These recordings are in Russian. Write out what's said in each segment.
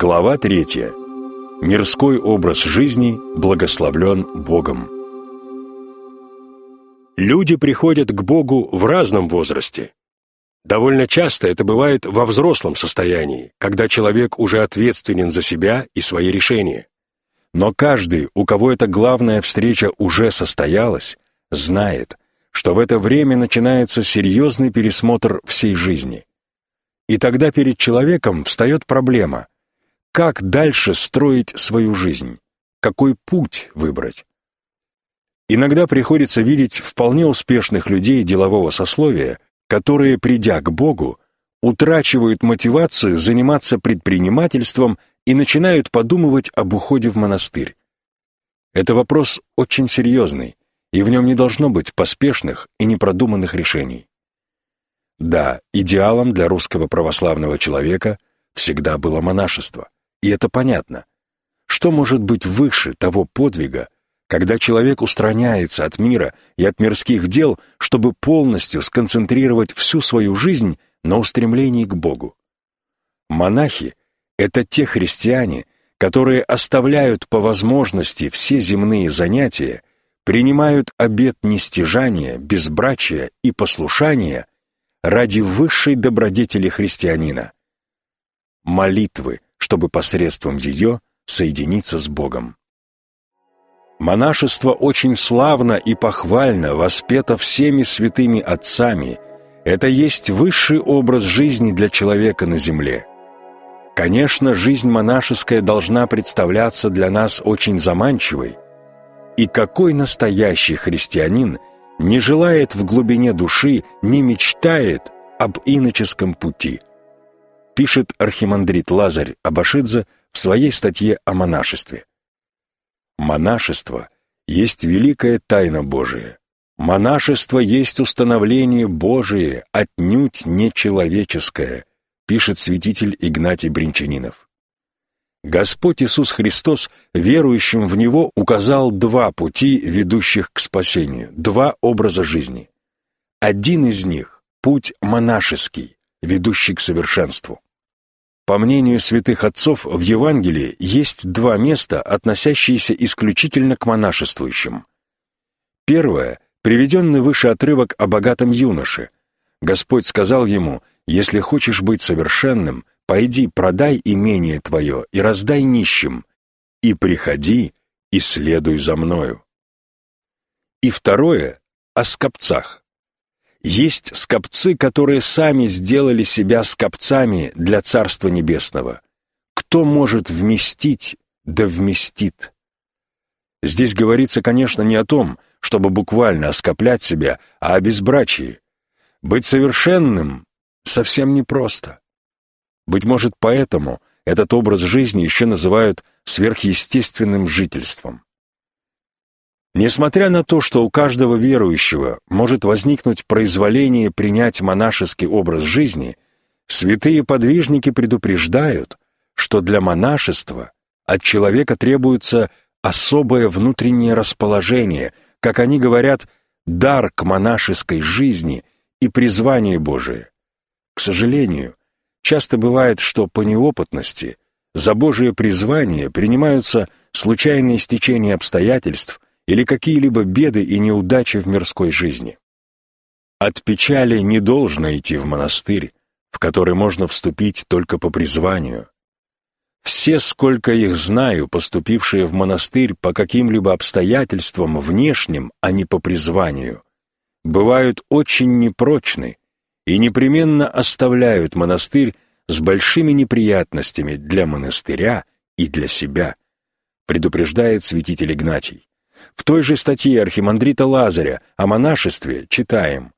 Глава третья. Мирской образ жизни благословлен Богом. Люди приходят к Богу в разном возрасте. Довольно часто это бывает во взрослом состоянии, когда человек уже ответственен за себя и свои решения. Но каждый, у кого эта главная встреча уже состоялась, знает, что в это время начинается серьезный пересмотр всей жизни. И тогда перед человеком встает проблема – как дальше строить свою жизнь? Какой путь выбрать? Иногда приходится видеть вполне успешных людей делового сословия, которые, придя к Богу, утрачивают мотивацию заниматься предпринимательством и начинают подумывать об уходе в монастырь. Это вопрос очень серьезный, и в нем не должно быть поспешных и непродуманных решений. Да, идеалом для русского православного человека всегда было монашество, и это понятно. Что может быть выше того подвига, когда человек устраняется от мира и от мирских дел, чтобы полностью сконцентрировать всю свою жизнь на устремлении к Богу? Монахи — это те христиане, которые оставляют по возможности все земные занятия, принимают обет нестяжания, безбрачия и послушания ради высшей добродетели христианина — молитвы, чтобы посредством ее соединиться с Богом. Монашество очень славно и похвально воспето всеми святыми отцами. Это есть высший образ жизни для человека на земле. Конечно, жизнь монашеская должна представляться для нас очень заманчивой. И какой настоящий христианин не желает в глубине души, не мечтает об иноческом пути – пишет архимандрит Лазарь Абашидзе в своей статье о монашестве. Монашество есть великая тайна Божия. Монашество есть установление Божие, отнюдь не человеческое, пишет святитель Игнатий Бринчанинов. Господь Иисус Христос верующим в Него указал два пути, ведущих к спасению, два образа жизни. Один из них – путь монашеский, ведущий к совершенству. По мнению святых отцов, в Евангелии есть два места, относящиеся исключительно к монашествующим. Первое — приведенный выше отрывок о богатом юноше. Господь сказал ему, «Если хочешь быть совершенным, пойди, продай имение твое и раздай нищим, и приходи, и следуй за мною». И второе — о скопцах. Есть скопцы, которые сами сделали себя скопцами для Царства Небесного. Кто может вместить, да вместит. Здесь говорится, конечно, не о том, чтобы буквально оскоплять себя, а о безбрачии. Быть совершенным совсем непросто. Быть может, поэтому этот образ жизни еще называют сверхъестественным жительством. Несмотря на то, что у каждого верующего может возникнуть произволение принять монашеский образ жизни, святые подвижники предупреждают, что для монашества от человека требуется особое внутреннее расположение, как они говорят, дар к монашеской жизни и призвание Божие. К сожалению, часто бывает, что по неопытности за Божие призвание принимаются случайные стечения обстоятельств – или какие-либо беды и неудачи в мирской жизни. От печали не должно идти в монастырь, в который можно вступить только по призванию. Все, сколько их знаю, поступившие в монастырь по каким-либо обстоятельствам внешним, а не по призванию, бывают очень непрочны и непременно оставляют монастырь с большими неприятностями для монастыря и для себя, предупреждает святитель Игнатий. В той же статье архимандрита Лазаря о монашестве читаем.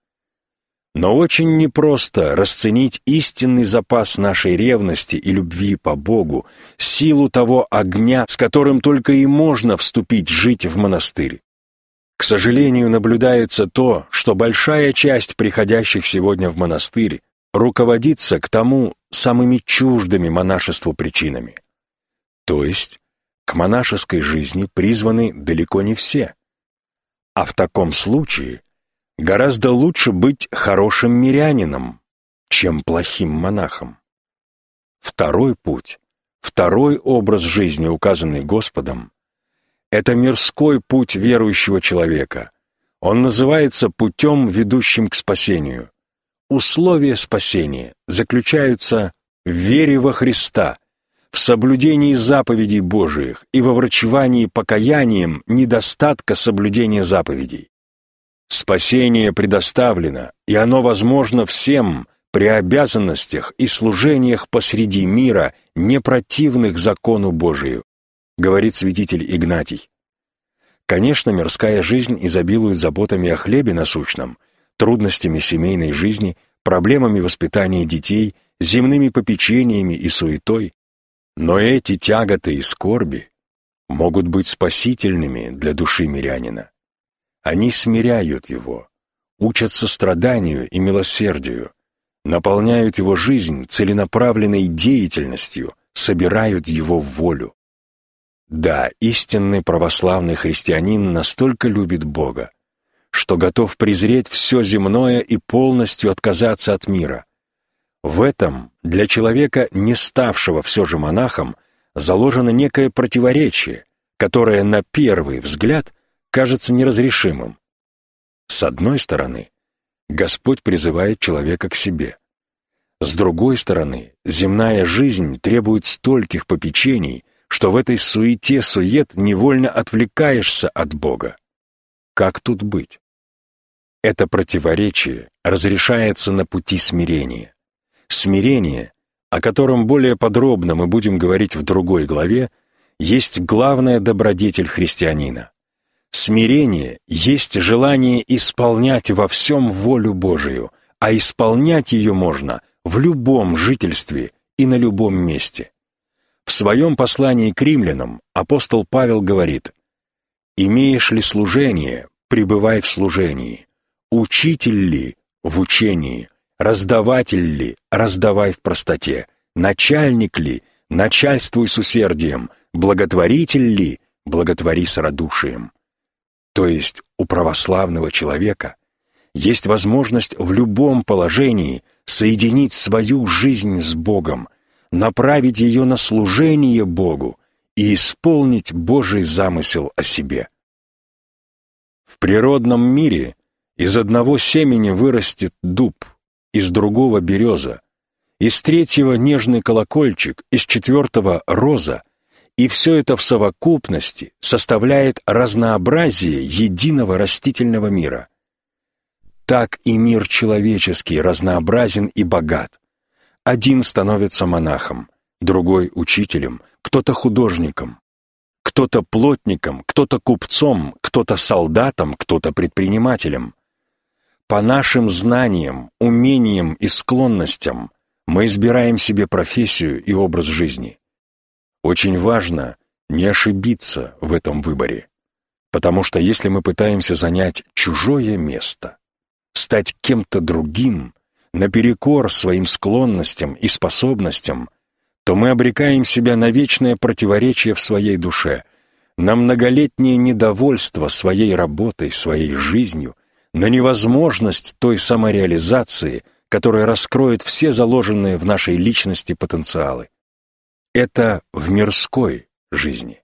Но очень непросто расценить истинный запас нашей ревности и любви по Богу, силу того огня, с которым только и можно вступить жить в монастырь. К сожалению, наблюдается то, что большая часть приходящих сегодня в монастырь руководится к тому самыми чуждыми монашеству причинами. То есть к монашеской жизни призваны далеко не все. А в таком случае гораздо лучше быть хорошим мирянином, чем плохим монахом. Второй путь Второй образ жизни, указанный Господом, это мирской путь верующего человека. Он называется путем, ведущим к спасению. Условия спасения заключаются в вере во Христа, в соблюдении заповедей Божиих и во врачевании покаянием недостатка соблюдения заповедей. Спасение предоставлено, и оно возможно всем при обязанностях и служениях посреди мира, не противных закону Божию, говорит святитель Игнатий. Конечно, мирская жизнь изобилует заботами о хлебе насущном, трудностями семейной жизни, проблемами воспитания детей, земными попечениями и суетой, но эти тяготы и скорби могут быть спасительными для души мирянина. Они смиряют его, учат состраданию и милосердию, наполняют его жизнь целенаправленной деятельностью, собирают его в волю. Да, истинный православный христианин настолько любит Бога, что готов презреть все земное и полностью отказаться от мира. В этом для человека, не ставшего все же монахом, заложено некое противоречие, которое на первый взгляд кажется неразрешимым. С одной стороны, Господь призывает человека к себе. С другой стороны, земная жизнь требует стольких попечений, что в этой суете-сует невольно отвлекаешься от Бога. Как тут быть? Это противоречие разрешается на пути смирения. Смирение, о котором более подробно мы будем говорить в другой главе, есть главная добродетель христианина. Смирение есть желание исполнять во всем волю Божию, а исполнять ее можно в любом жительстве и на любом месте. В своем послании к римлянам апостол Павел говорит «Имеешь ли служение, пребывай в служении, учитель ли в учении, раздаватель ли, раздавай в простоте, начальник ли, начальствуй с усердием, благотворитель ли, благотвори с радушием». То есть у православного человека есть возможность в любом положении соединить свою жизнь с Богом, направить ее на служение Богу и исполнить Божий замысел о себе. В природном мире из одного семени вырастет дуб, из другого — береза, из третьего — нежный колокольчик, из четвертого — роза, и все это в совокупности составляет разнообразие единого растительного мира. Так и мир человеческий разнообразен и богат. Один становится монахом, другой — учителем, кто-то художником, кто-то плотником, кто-то купцом, кто-то солдатом, кто-то предпринимателем. По нашим знаниям, умениям и склонностям мы избираем себе профессию и образ жизни. Очень важно не ошибиться в этом выборе, потому что если мы пытаемся занять чужое место, стать кем-то другим, наперекор своим склонностям и способностям, то мы обрекаем себя на вечное противоречие в своей душе, на многолетнее недовольство своей работой, своей жизнью, на невозможность той самореализации, которая раскроет все заложенные в нашей личности потенциалы. Это в мирской жизни.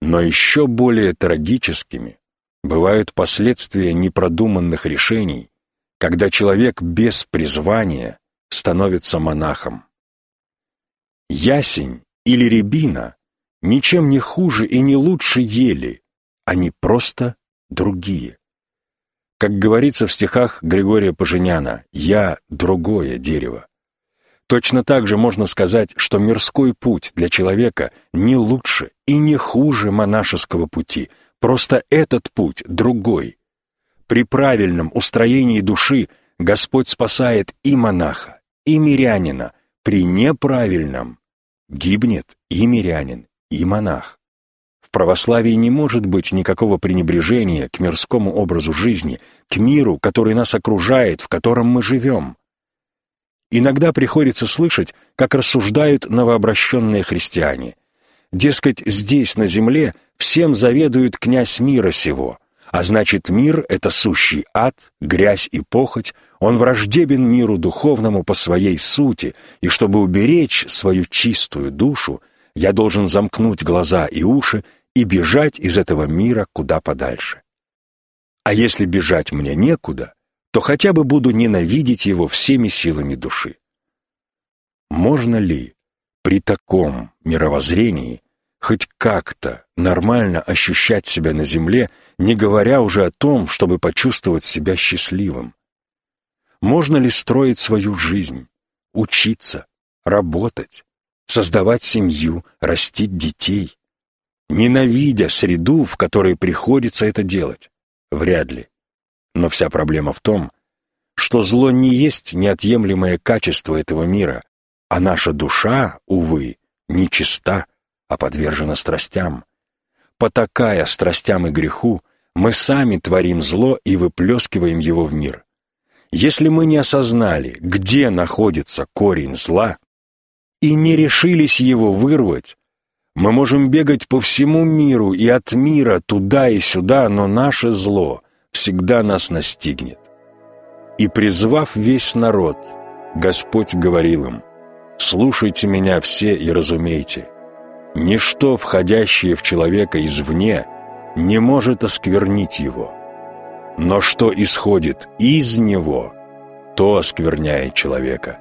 Но еще более трагическими бывают последствия непродуманных решений, когда человек без призвания становится монахом. Ясень или рябина ничем не хуже и не лучше ели, они просто другие. Как говорится в стихах Григория Поженяна «Я — другое дерево». Точно так же можно сказать, что мирской путь для человека не лучше и не хуже монашеского пути, просто этот путь другой. При правильном устроении души Господь спасает и монаха, и мирянина, при неправильном гибнет и мирянин, и монах. В православии не может быть никакого пренебрежения к мирскому образу жизни, к миру, который нас окружает, в котором мы живем. Иногда приходится слышать, как рассуждают новообращенные христиане. Дескать, здесь, на земле, всем заведует князь мира сего, А значит, мир — это сущий ад, грязь и похоть, он враждебен миру духовному по своей сути, и чтобы уберечь свою чистую душу, я должен замкнуть глаза и уши и бежать из этого мира куда подальше. А если бежать мне некуда, то хотя бы буду ненавидеть его всеми силами души. Можно ли при таком мировоззрении хоть как-то нормально ощущать себя на земле, не говоря уже о том, чтобы почувствовать себя счастливым? Можно ли строить свою жизнь, учиться, работать, создавать семью, растить детей, ненавидя среду, в которой приходится это делать? Вряд ли. Но вся проблема в том, что зло не есть неотъемлемое качество этого мира, а наша душа, увы, нечиста, а подвержена страстям. Потакая страстям и греху, мы сами творим зло и выплескиваем его в мир. Если мы не осознали, где находится корень зла, и не решились его вырвать, мы можем бегать по всему миру и от мира туда и сюда, но наше зло всегда нас настигнет. И призвав весь народ, Господь говорил им, «Слушайте меня все и разумейте, ничто, входящее в человека извне, не может осквернить его, но что исходит из него, то оскверняет человека.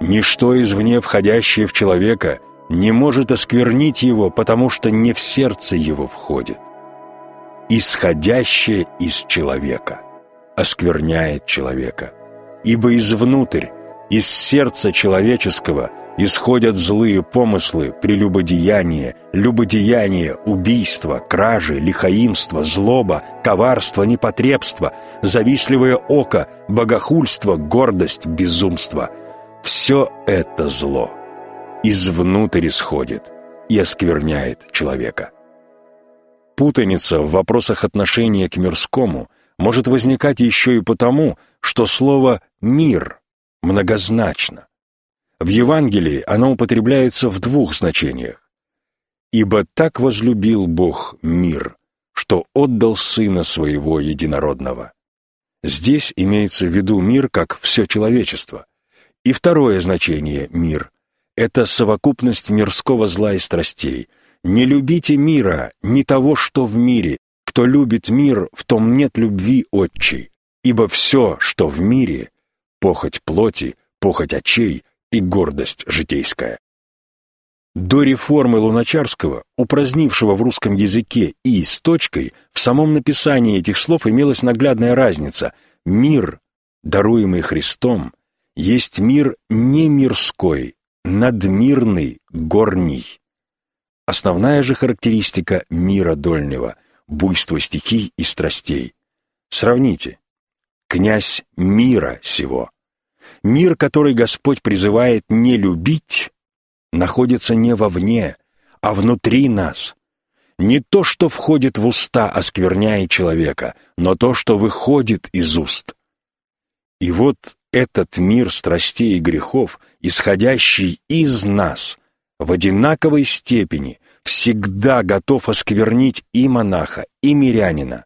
Ничто извне, входящее в человека, не может осквернить его, потому что не в сердце его входит. Исходящее из человека оскверняет человека, ибо извнутрь, из сердца человеческого исходят злые помыслы, прелюбодеяние, любодеяние, убийство, кражи, лихаимство, злоба, коварство, непотребство, завистливое око, богохульство, гордость, безумство. Все это зло извнутрь исходит и оскверняет человека. Путаница в вопросах отношения к мирскому может возникать еще и потому, что слово «мир» многозначно. В Евангелии оно употребляется в двух значениях. «Ибо так возлюбил Бог мир, что отдал Сына Своего Единородного». Здесь имеется в виду мир как все человечество. И второе значение «мир» — это совокупность мирского зла и страстей. «Не любите мира, ни того, что в мире. Кто любит мир, в том нет любви отчей. Ибо все, что в мире — похоть плоти, похоть очей, и гордость житейская. До реформы Луначарского, упразднившего в русском языке «и» с точкой, в самом написании этих слов имелась наглядная разница. Мир, даруемый Христом, есть мир не мирской, надмирный, горний. Основная же характеристика мира дольнего — буйство стихий и страстей. Сравните. Князь мира сего. Мир, который Господь призывает не любить, находится не вовне, а внутри нас. Не то, что входит в уста, оскверняет человека, но то, что выходит из уст. И вот этот мир страстей и грехов, исходящий из нас, в одинаковой степени всегда готов осквернить и монаха, и мирянина.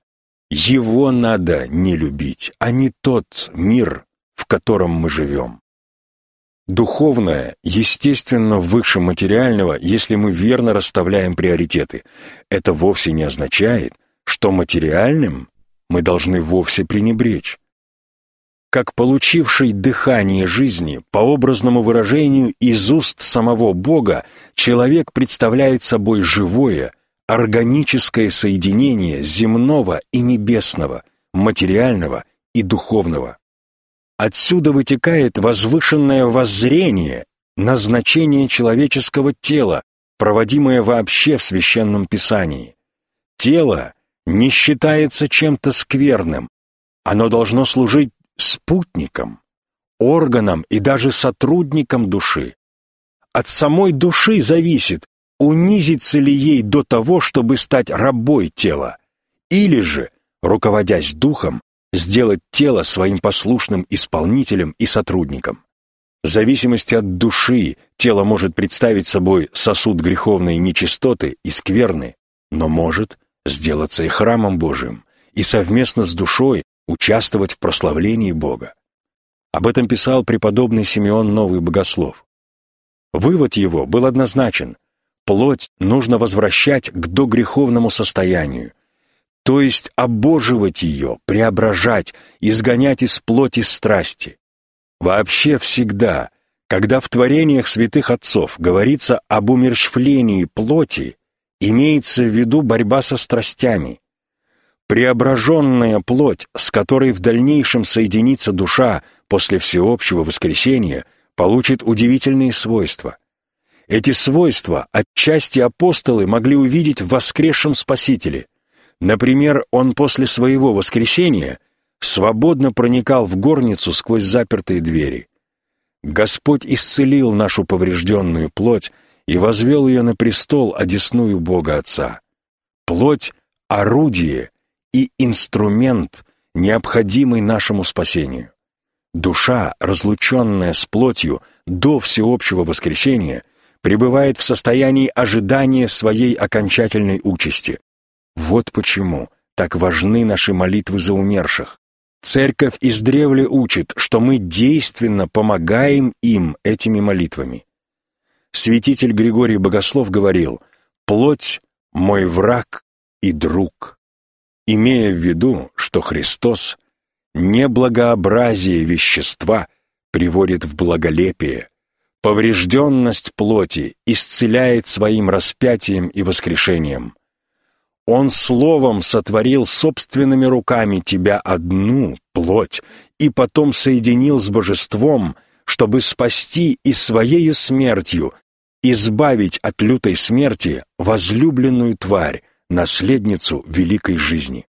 Его надо не любить, а не тот мир, в котором мы живем. Духовное, естественно, выше материального, если мы верно расставляем приоритеты. Это вовсе не означает, что материальным мы должны вовсе пренебречь. Как получивший дыхание жизни, по образному выражению из уст самого Бога, человек представляет собой живое, органическое соединение земного и небесного, материального и духовного. Отсюда вытекает возвышенное воззрение на значение человеческого тела, проводимое вообще в Священном Писании. Тело не считается чем-то скверным, оно должно служить спутником, органом и даже сотрудником души. От самой души зависит, унизится ли ей до того, чтобы стать рабой тела, или же, руководясь духом, сделать тело своим послушным исполнителем и сотрудником. В зависимости от души тело может представить собой сосуд греховной нечистоты и скверны, но может сделаться и храмом Божиим, и совместно с душой участвовать в прославлении Бога. Об этом писал преподобный Симеон Новый Богослов. Вывод его был однозначен. Плоть нужно возвращать к догреховному состоянию, то есть обоживать ее, преображать, изгонять из плоти страсти. Вообще всегда, когда в творениях святых отцов говорится об умерщвлении плоти, имеется в виду борьба со страстями. Преображенная плоть, с которой в дальнейшем соединится душа после всеобщего воскресения, получит удивительные свойства. Эти свойства отчасти апостолы могли увидеть в воскресшем Спасителе. Например, он после своего воскресения свободно проникал в горницу сквозь запертые двери. Господь исцелил нашу поврежденную плоть и возвел ее на престол, одесную Бога Отца. Плоть — орудие и инструмент, необходимый нашему спасению. Душа, разлученная с плотью до всеобщего воскресения, пребывает в состоянии ожидания своей окончательной участи. Вот почему так важны наши молитвы за умерших. Церковь издревле учит, что мы действенно помогаем им этими молитвами. Святитель Григорий Богослов говорил «Плоть — мой враг и друг», имея в виду, что Христос неблагообразие вещества приводит в благолепие, поврежденность плоти исцеляет своим распятием и воскрешением – он словом сотворил собственными руками тебя одну, плоть, и потом соединил с божеством, чтобы спасти и своею смертью избавить от лютой смерти возлюбленную тварь, наследницу великой жизни.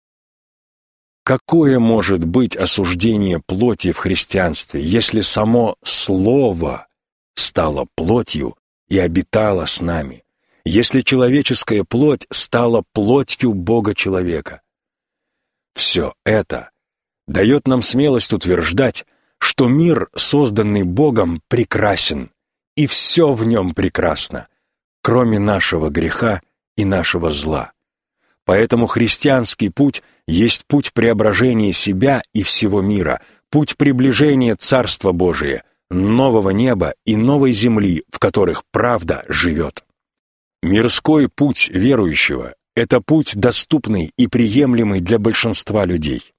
Какое может быть осуждение плоти в христианстве, если само Слово стало плотью и обитало с нами? если человеческая плоть стала плотью Бога-человека. Все это дает нам смелость утверждать, что мир, созданный Богом, прекрасен, и все в нем прекрасно, кроме нашего греха и нашего зла. Поэтому христианский путь есть путь преображения себя и всего мира, путь приближения Царства Божия, нового неба и новой земли, в которых правда живет. Мирской путь верующего — это путь доступный и приемлемый для большинства людей.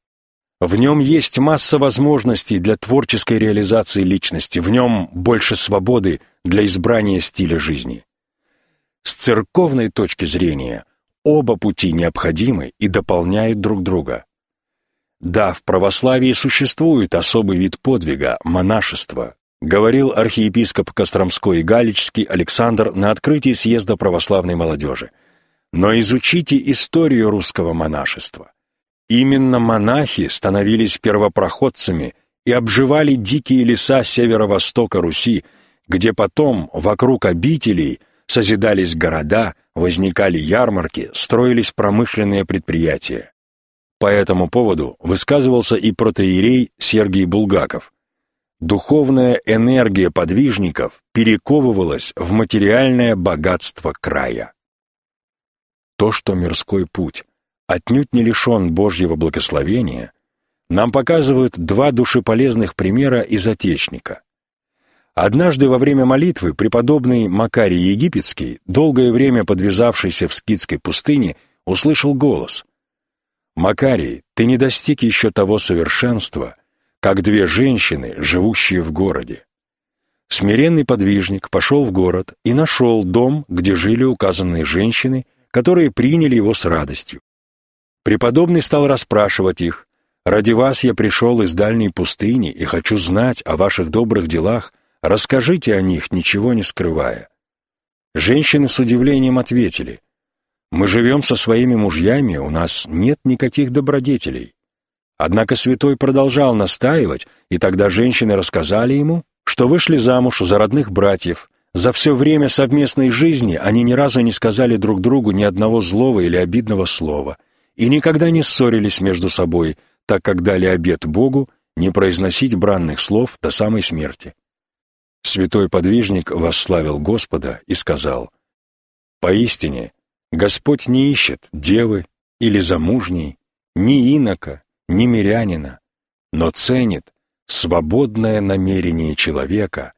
В нем есть масса возможностей для творческой реализации личности, в нем больше свободы для избрания стиля жизни. С церковной точки зрения оба пути необходимы и дополняют друг друга. Да, в православии существует особый вид подвига – монашество, говорил архиепископ Костромской и Галичский Александр на открытии съезда православной молодежи. Но изучите историю русского монашества. Именно монахи становились первопроходцами и обживали дикие леса северо-востока Руси, где потом вокруг обителей созидались города, возникали ярмарки, строились промышленные предприятия. По этому поводу высказывался и протоиерей Сергий Булгаков – Духовная энергия подвижников перековывалась в материальное богатство края. То, что мирской путь отнюдь не лишен Божьего благословения, нам показывают два душеполезных примера из Отечника. Однажды во время молитвы преподобный Макарий Египетский, долгое время подвязавшийся в скитской пустыне, услышал голос. «Макарий, ты не достиг еще того совершенства, как две женщины, живущие в городе. Смиренный подвижник пошел в город и нашел дом, где жили указанные женщины, которые приняли его с радостью. Преподобный стал расспрашивать их, «Ради вас я пришел из дальней пустыни и хочу знать о ваших добрых делах, расскажите о них, ничего не скрывая». Женщины с удивлением ответили, «Мы живем со своими мужьями, у нас нет никаких добродетелей». Однако святой продолжал настаивать, и тогда женщины рассказали ему, что вышли замуж за родных братьев. За все время совместной жизни они ни разу не сказали друг другу ни одного злого или обидного слова и никогда не ссорились между собой, так как дали обет Богу не произносить бранных слов до самой смерти. Святой подвижник восславил Господа и сказал, «Поистине, Господь не ищет девы или замужней, ни инока, ни мирянина, но ценит свободное намерение человека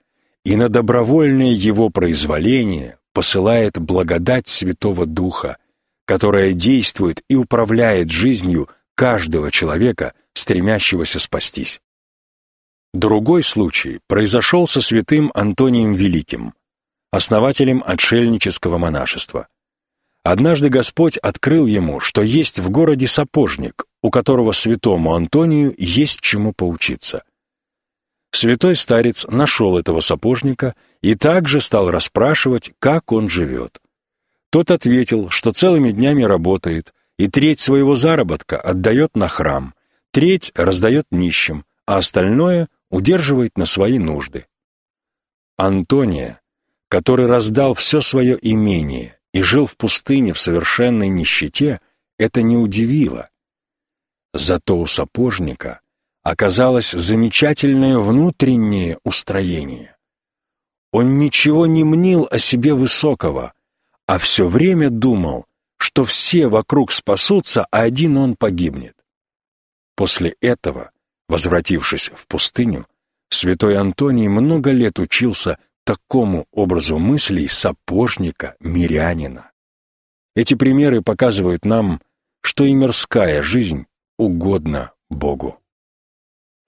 и на добровольное его произволение посылает благодать Святого Духа, которая действует и управляет жизнью каждого человека, стремящегося спастись. Другой случай произошел со святым Антонием Великим, основателем отшельнического монашества. Однажды Господь открыл ему, что есть в городе сапожник, у которого святому Антонию есть чему поучиться. Святой старец нашел этого сапожника и также стал расспрашивать, как он живет. Тот ответил, что целыми днями работает и треть своего заработка отдает на храм, треть раздает нищим, а остальное удерживает на свои нужды. Антония, который раздал все свое имение и жил в пустыне в совершенной нищете, это не удивило. Зато у сапожника оказалось замечательное внутреннее устроение. Он ничего не мнил о себе высокого, а все время думал, что все вокруг спасутся, а один он погибнет. После этого, возвратившись в пустыню, святой Антоний много лет учился такому образу мыслей сапожника-мирянина. Эти примеры показывают нам, что и мирская жизнь угодна Богу.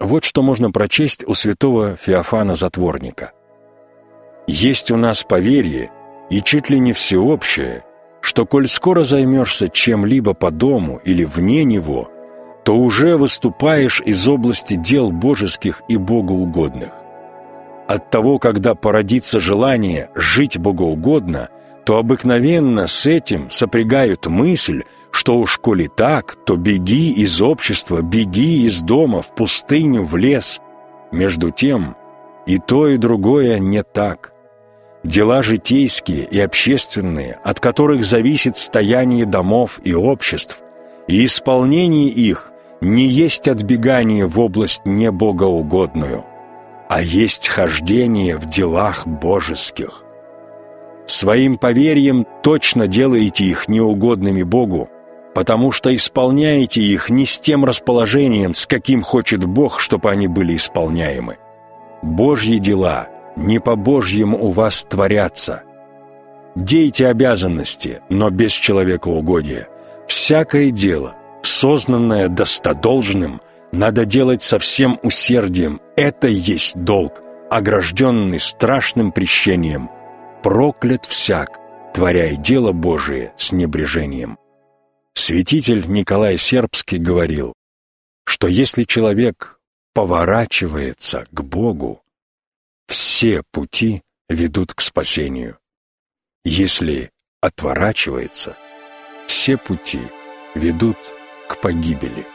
Вот что можно прочесть у святого Феофана Затворника. «Есть у нас поверье, и чуть ли не всеобщее, что коль скоро займешься чем-либо по дому или вне него, то уже выступаешь из области дел божеских и богоугодных. От того, когда породится желание жить богоугодно, то обыкновенно с этим сопрягают мысль, что уж коли так, то беги из общества, беги из дома, в пустыню, в лес. Между тем, и то, и другое не так. Дела житейские и общественные, от которых зависит стояние домов и обществ, и исполнение их не есть отбегание в область небогоугодную, а есть хождение в делах божеских. Своим поверьем точно делаете их неугодными Богу, потому что исполняете их не с тем расположением, с каким хочет Бог, чтобы они были исполняемы. Божьи дела не по Божьему у вас творятся. Дейте обязанности, но без человекоугодия. Всякое дело, сознанное достодолжным, надо делать со всем усердием. Это есть долг, огражденный страшным прещением. Проклят всяк, творяя дело Божие с небрежением. Святитель Николай Сербский говорил, что если человек поворачивается к Богу, все пути ведут к спасению. Если отворачивается, все пути ведут к погибели.